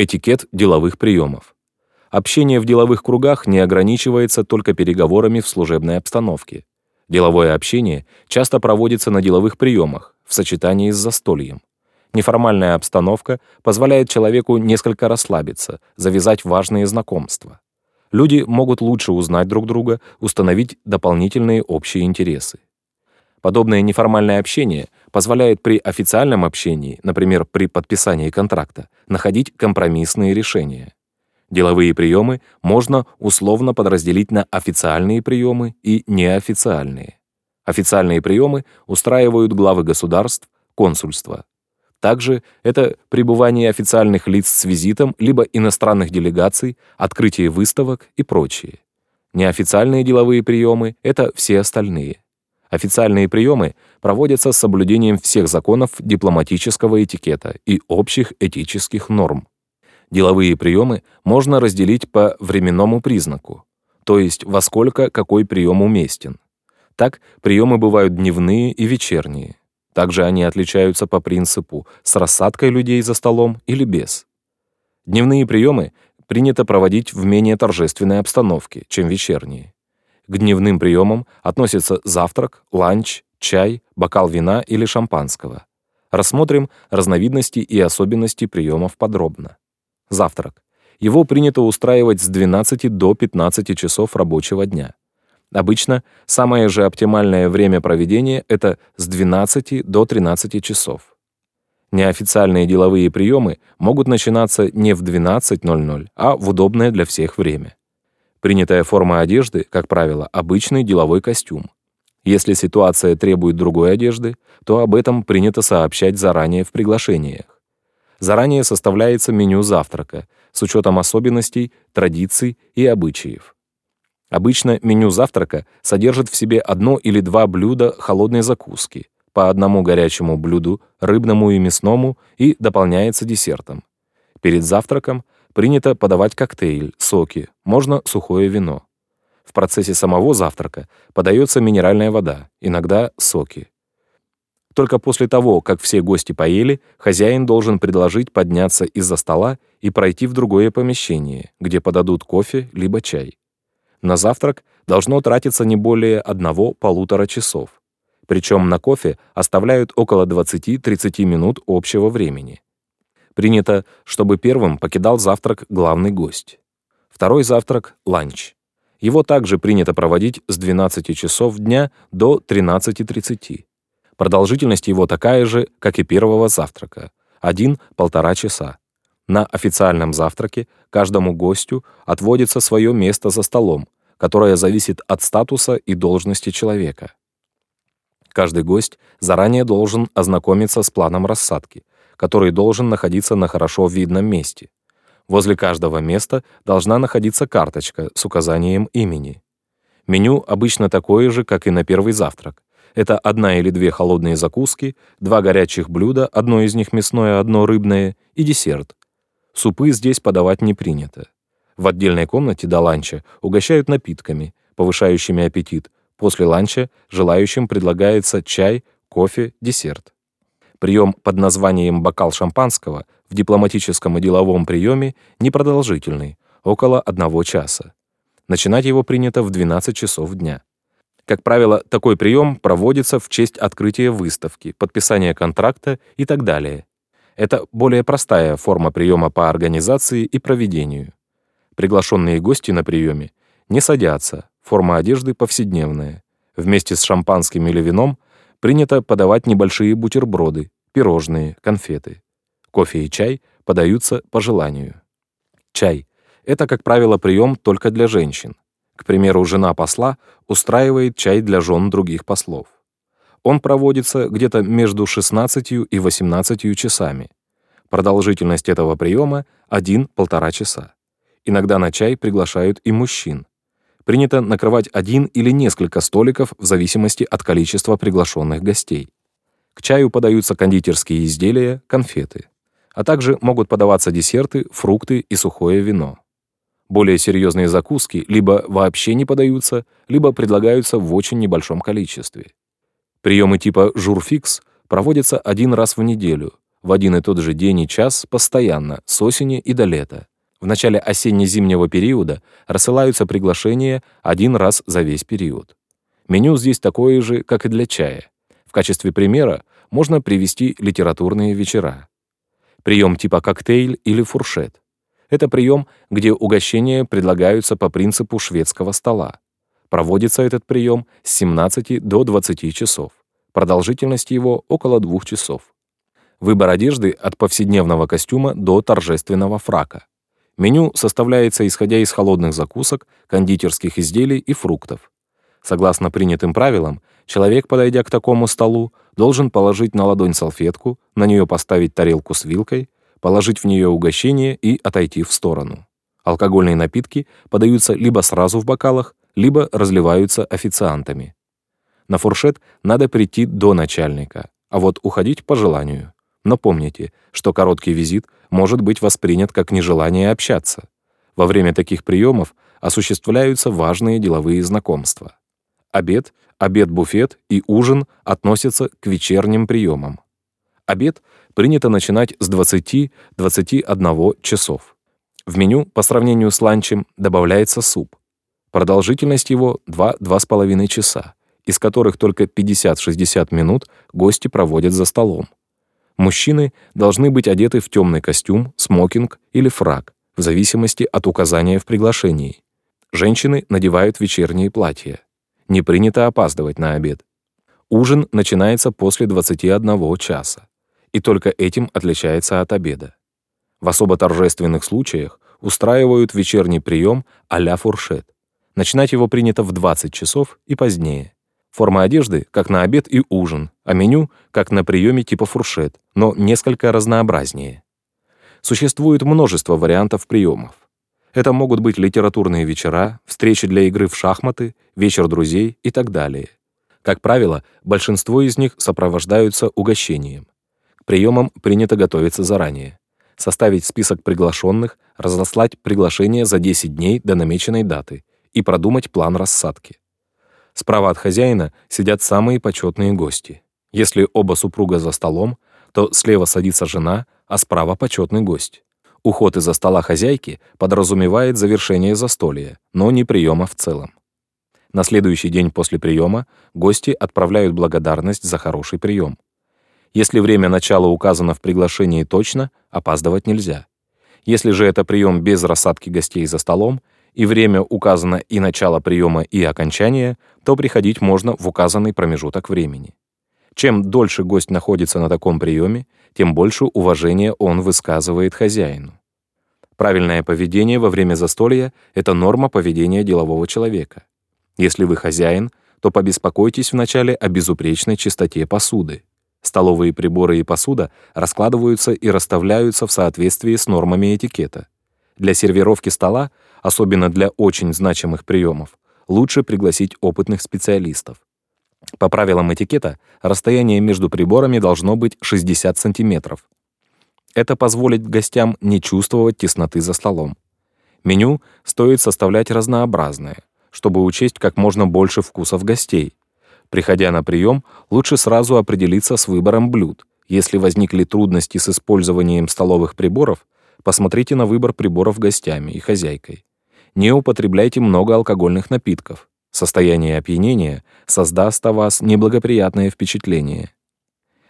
Этикет деловых приемов. Общение в деловых кругах не ограничивается только переговорами в служебной обстановке. Деловое общение часто проводится на деловых приемах, в сочетании с застольем. Неформальная обстановка позволяет человеку несколько расслабиться, завязать важные знакомства. Люди могут лучше узнать друг друга, установить дополнительные общие интересы. Подобное неформальное общение позволяет при официальном общении, например, при подписании контракта, находить компромиссные решения. Деловые приемы можно условно подразделить на официальные приемы и неофициальные. Официальные приемы устраивают главы государств, консульства. Также это пребывание официальных лиц с визитом либо иностранных делегаций, открытие выставок и прочее. Неофициальные деловые приемы — это все остальные. Официальные приемы проводятся с соблюдением всех законов дипломатического этикета и общих этических норм. Деловые приемы можно разделить по временному признаку, то есть во сколько какой прием уместен. Так, приемы бывают дневные и вечерние. Также они отличаются по принципу с рассадкой людей за столом или без. Дневные приемы принято проводить в менее торжественной обстановке, чем вечерние. К дневным приемам относятся завтрак, ланч, чай, бокал вина или шампанского. Рассмотрим разновидности и особенности приемов подробно. Завтрак. Его принято устраивать с 12 до 15 часов рабочего дня. Обычно самое же оптимальное время проведения — это с 12 до 13 часов. Неофициальные деловые приемы могут начинаться не в 12.00, а в удобное для всех время. Принятая форма одежды, как правило, обычный деловой костюм. Если ситуация требует другой одежды, то об этом принято сообщать заранее в приглашениях. Заранее составляется меню завтрака с учетом особенностей, традиций и обычаев. Обычно меню завтрака содержит в себе одно или два блюда холодной закуски, по одному горячему блюду, рыбному и мясному, и дополняется десертом. Перед завтраком принято подавать коктейль, соки, можно сухое вино. В процессе самого завтрака подается минеральная вода, иногда соки. Только после того, как все гости поели, хозяин должен предложить подняться из-за стола и пройти в другое помещение, где подадут кофе либо чай. На завтрак должно тратиться не более одного-полутора часов. Причем на кофе оставляют около 20-30 минут общего времени. Принято, чтобы первым покидал завтрак главный гость. Второй завтрак — ланч. Его также принято проводить с 12 часов дня до 13.30. Продолжительность его такая же, как и первого завтрака — один-полтора часа. На официальном завтраке каждому гостю отводится свое место за столом, которое зависит от статуса и должности человека. Каждый гость заранее должен ознакомиться с планом рассадки, который должен находиться на хорошо видном месте. Возле каждого места должна находиться карточка с указанием имени. Меню обычно такое же, как и на первый завтрак. Это одна или две холодные закуски, два горячих блюда, одно из них мясное, одно рыбное, и десерт, Супы здесь подавать не принято. В отдельной комнате до ланча угощают напитками, повышающими аппетит. После ланча желающим предлагается чай, кофе, десерт. Прием под названием «бокал шампанского» в дипломатическом и деловом приеме непродолжительный, около одного часа. Начинать его принято в 12 часов дня. Как правило, такой прием проводится в честь открытия выставки, подписания контракта и так далее. Это более простая форма приема по организации и проведению. Приглашенные гости на приеме не садятся, форма одежды повседневная. Вместе с шампанским или вином принято подавать небольшие бутерброды, пирожные, конфеты. Кофе и чай подаются по желанию. Чай — это, как правило, прием только для женщин. К примеру, жена посла устраивает чай для жен других послов. Он проводится где-то между 16 и 18 часами. Продолжительность этого приема — 1-1,5 часа. Иногда на чай приглашают и мужчин. Принято накрывать один или несколько столиков в зависимости от количества приглашенных гостей. К чаю подаются кондитерские изделия, конфеты. А также могут подаваться десерты, фрукты и сухое вино. Более серьезные закуски либо вообще не подаются, либо предлагаются в очень небольшом количестве. Приемы типа журфикс проводятся один раз в неделю, в один и тот же день и час постоянно, с осени и до лета. В начале осенне-зимнего периода рассылаются приглашения один раз за весь период. Меню здесь такое же, как и для чая. В качестве примера можно привести литературные вечера. Прием типа коктейль или фуршет. Это прием, где угощения предлагаются по принципу шведского стола. Проводится этот прием с 17 до 20 часов. Продолжительность его около двух часов. Выбор одежды от повседневного костюма до торжественного фрака. Меню составляется исходя из холодных закусок, кондитерских изделий и фруктов. Согласно принятым правилам, человек, подойдя к такому столу, должен положить на ладонь салфетку, на нее поставить тарелку с вилкой, положить в нее угощение и отойти в сторону. Алкогольные напитки подаются либо сразу в бокалах, либо разливаются официантами. На фуршет надо прийти до начальника, а вот уходить по желанию. Но помните, что короткий визит может быть воспринят как нежелание общаться. Во время таких приемов осуществляются важные деловые знакомства. Обед, обед-буфет и ужин относятся к вечерним приемам. Обед принято начинать с 20-21 часов. В меню по сравнению с ланчем добавляется суп. Продолжительность его 2-2,5 часа, из которых только 50-60 минут гости проводят за столом. Мужчины должны быть одеты в темный костюм, смокинг или фрак, в зависимости от указания в приглашении. Женщины надевают вечерние платья. Не принято опаздывать на обед. Ужин начинается после 21 часа, и только этим отличается от обеда. В особо торжественных случаях устраивают вечерний прием а-ля фуршет. Начинать его принято в 20 часов и позднее. Форма одежды, как на обед и ужин, а меню, как на приеме типа фуршет, но несколько разнообразнее. Существует множество вариантов приемов. Это могут быть литературные вечера, встречи для игры в шахматы, вечер друзей и так далее. Как правило, большинство из них сопровождаются угощением. К приемам принято готовиться заранее. Составить список приглашенных, разослать приглашение за 10 дней до намеченной даты и продумать план рассадки. Справа от хозяина сидят самые почетные гости. Если оба супруга за столом, то слева садится жена, а справа почетный гость. Уход из-за стола хозяйки подразумевает завершение застолья, но не приема в целом. На следующий день после приема гости отправляют благодарность за хороший прием. Если время начала указано в приглашении точно, опаздывать нельзя. Если же это прием без рассадки гостей за столом, и время указано и начало приема, и окончание, то приходить можно в указанный промежуток времени. Чем дольше гость находится на таком приеме, тем больше уважения он высказывает хозяину. Правильное поведение во время застолья — это норма поведения делового человека. Если вы хозяин, то побеспокойтесь вначале о безупречной чистоте посуды. Столовые приборы и посуда раскладываются и расставляются в соответствии с нормами этикета. Для сервировки стола, особенно для очень значимых приемов, лучше пригласить опытных специалистов. По правилам этикета, расстояние между приборами должно быть 60 сантиметров. Это позволит гостям не чувствовать тесноты за столом. Меню стоит составлять разнообразное, чтобы учесть как можно больше вкусов гостей. Приходя на прием, лучше сразу определиться с выбором блюд. Если возникли трудности с использованием столовых приборов, посмотрите на выбор приборов гостями и хозяйкой. Не употребляйте много алкогольных напитков. Состояние опьянения создаст о вас неблагоприятное впечатление.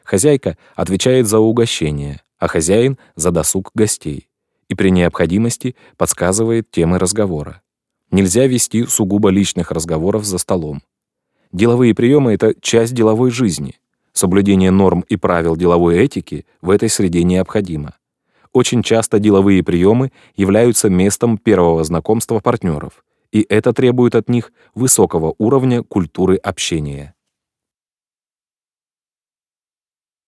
Хозяйка отвечает за угощение, а хозяин — за досуг гостей. И при необходимости подсказывает темы разговора. Нельзя вести сугубо личных разговоров за столом. Деловые приемы — это часть деловой жизни. Соблюдение норм и правил деловой этики в этой среде необходимо. Очень часто деловые приемы являются местом первого знакомства партнеров, и это требует от них высокого уровня культуры общения.